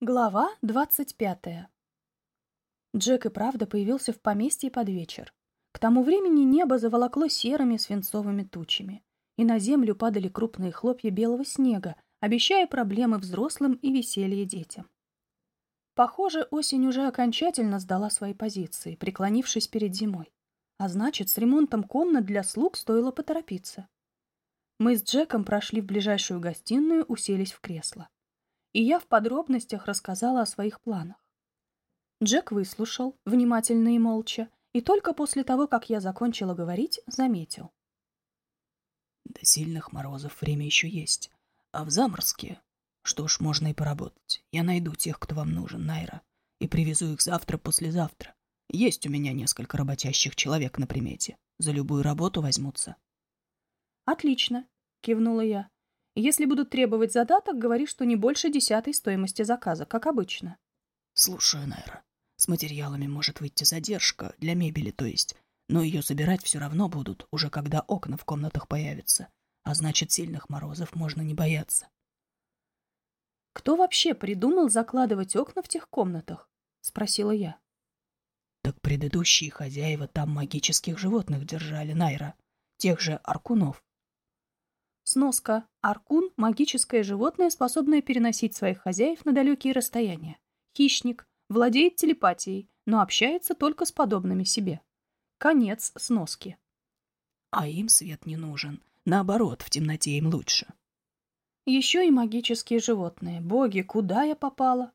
Глава двадцать пятая. Джек и правда появился в поместье под вечер. К тому времени небо заволокло серыми свинцовыми тучами, и на землю падали крупные хлопья белого снега, обещая проблемы взрослым и веселье детям. Похоже, осень уже окончательно сдала свои позиции, преклонившись перед зимой. А значит, с ремонтом комнат для слуг стоило поторопиться. Мы с Джеком прошли в ближайшую гостиную, уселись в кресло и я в подробностях рассказала о своих планах. Джек выслушал, внимательно и молча, и только после того, как я закончила говорить, заметил. До сильных морозов время еще есть, а в заморске... Что ж, можно и поработать. Я найду тех, кто вам нужен, Найра, и привезу их завтра-послезавтра. Есть у меня несколько работящих человек на примете. За любую работу возьмутся. «Отлично», — кивнула я. Если будут требовать задаток, говори, что не больше десятой стоимости заказа, как обычно. Слушаю, Найра. С материалами может выйти задержка, для мебели, то есть. Но ее собирать все равно будут, уже когда окна в комнатах появятся. А значит, сильных морозов можно не бояться. «Кто вообще придумал закладывать окна в тех комнатах?» — спросила я. «Так предыдущие хозяева там магических животных держали, Найра. Тех же аркунов. Сноска. Аркун – магическое животное, способное переносить своих хозяев на далекие расстояния. Хищник. Владеет телепатией, но общается только с подобными себе. Конец сноски. А им свет не нужен. Наоборот, в темноте им лучше. Еще и магические животные. Боги, куда я попала?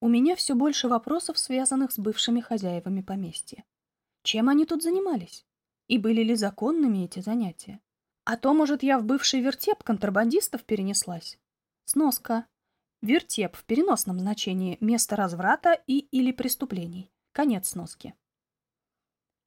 У меня все больше вопросов, связанных с бывшими хозяевами поместья. Чем они тут занимались? И были ли законными эти занятия? А то, может, я в бывший вертеп контрабандистов перенеслась. Сноска. Вертеп в переносном значении место разврата и или преступлений. Конец сноски.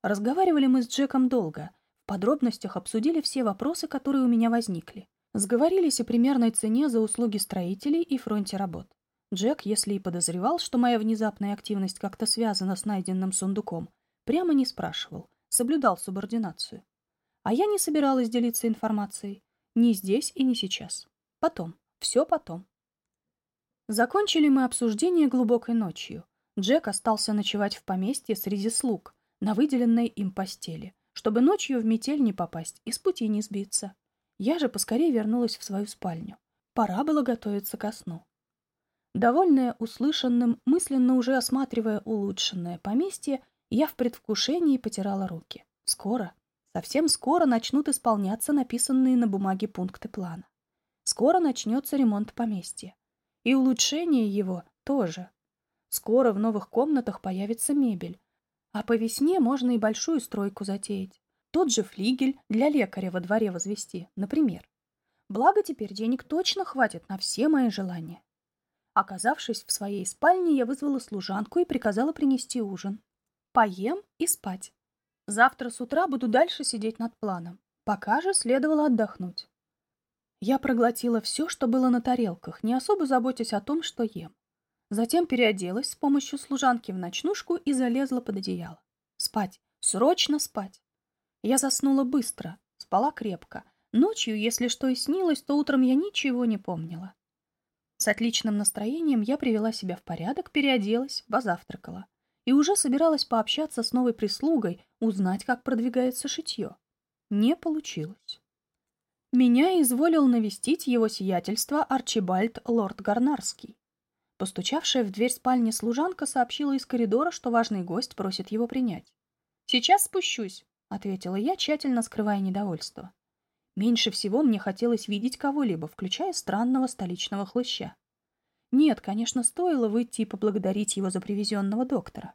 Разговаривали мы с Джеком долго. В подробностях обсудили все вопросы, которые у меня возникли. Сговорились о примерной цене за услуги строителей и фронте работ. Джек, если и подозревал, что моя внезапная активность как-то связана с найденным сундуком, прямо не спрашивал, соблюдал субординацию. А я не собиралась делиться информацией. Ни здесь и не сейчас. Потом. Все потом. Закончили мы обсуждение глубокой ночью. Джек остался ночевать в поместье среди слуг, на выделенной им постели, чтобы ночью в метель не попасть и с пути не сбиться. Я же поскорее вернулась в свою спальню. Пора было готовиться ко сну. Довольная услышанным, мысленно уже осматривая улучшенное поместье, я в предвкушении потирала руки. Скоро, Совсем скоро начнут исполняться написанные на бумаге пункты плана. Скоро начнется ремонт поместья. И улучшение его тоже. Скоро в новых комнатах появится мебель. А по весне можно и большую стройку затеять. Тот же флигель для лекаря во дворе возвести, например. Благо теперь денег точно хватит на все мои желания. Оказавшись в своей спальне, я вызвала служанку и приказала принести ужин. Поем и спать. Завтра с утра буду дальше сидеть над планом. Пока же следовало отдохнуть. Я проглотила все, что было на тарелках, не особо заботясь о том, что ем. Затем переоделась с помощью служанки в ночнушку и залезла под одеяло. Спать. Срочно спать. Я заснула быстро, спала крепко. Ночью, если что и снилось, то утром я ничего не помнила. С отличным настроением я привела себя в порядок, переоделась, позавтракала и уже собиралась пообщаться с новой прислугой, узнать, как продвигается шитье. Не получилось. Меня изволил навестить его сиятельство Арчибальд Лорд Гарнарский. Постучавшая в дверь спальни служанка сообщила из коридора, что важный гость просит его принять. «Сейчас спущусь», — ответила я, тщательно скрывая недовольство. Меньше всего мне хотелось видеть кого-либо, включая странного столичного хлыща. Нет, конечно, стоило выйти и поблагодарить его за привезенного доктора.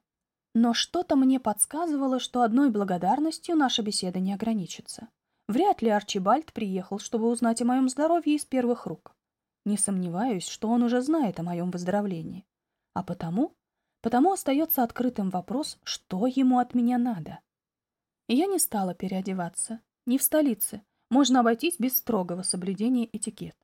Но что-то мне подсказывало, что одной благодарностью наша беседа не ограничится. Вряд ли Арчибальд приехал, чтобы узнать о моем здоровье из первых рук. Не сомневаюсь, что он уже знает о моем выздоровлении. А потому... Потому остается открытым вопрос, что ему от меня надо. я не стала переодеваться. Не в столице. Можно обойтись без строгого соблюдения этикета.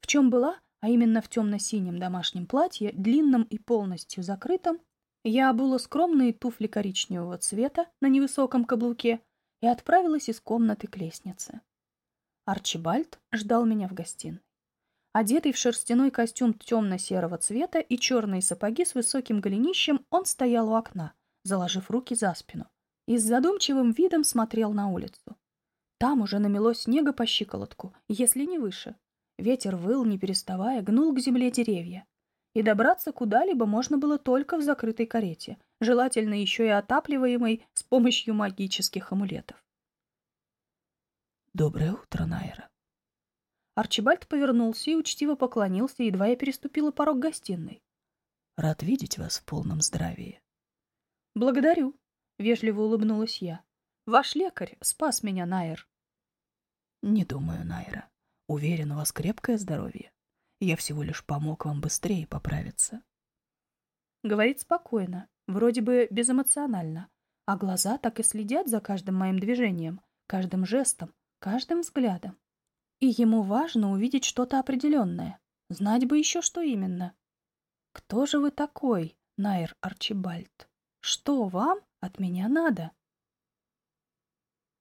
В чем была, а именно в темно-синем домашнем платье, длинном и полностью закрытом, я обула скромные туфли коричневого цвета на невысоком каблуке и отправилась из комнаты к лестнице. Арчибальд ждал меня в гостиной. Одетый в шерстяной костюм темно-серого цвета и черные сапоги с высоким голенищем, он стоял у окна, заложив руки за спину, и с задумчивым видом смотрел на улицу. Там уже намело снега по щиколотку, если не выше. Ветер выл, не переставая, гнул к земле деревья. И добраться куда-либо можно было только в закрытой карете, желательно еще и отапливаемой с помощью магических амулетов. «Доброе утро, Найра», Арчибальд повернулся и учтиво поклонился, едва я переступила порог гостиной. «Рад видеть вас в полном здравии». «Благодарю», — вежливо улыбнулась я. «Ваш лекарь спас меня, Найер». «Не думаю, Найра. Уверен, у вас крепкое здоровье. Я всего лишь помог вам быстрее поправиться». Говорит спокойно, вроде бы безэмоционально, а глаза так и следят за каждым моим движением, каждым жестом, каждым взглядом. И ему важно увидеть что-то определенное. Знать бы еще, что именно. Кто же вы такой, Найр Арчибальд? Что вам от меня надо?